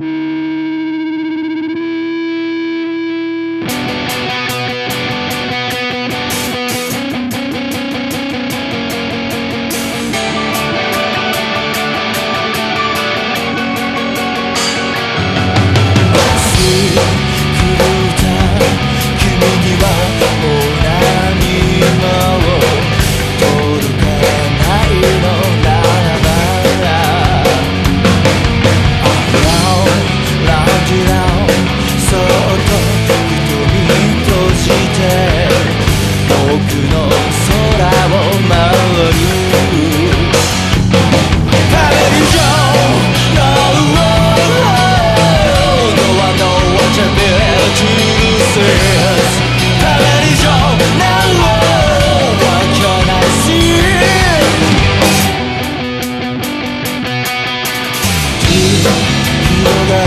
Música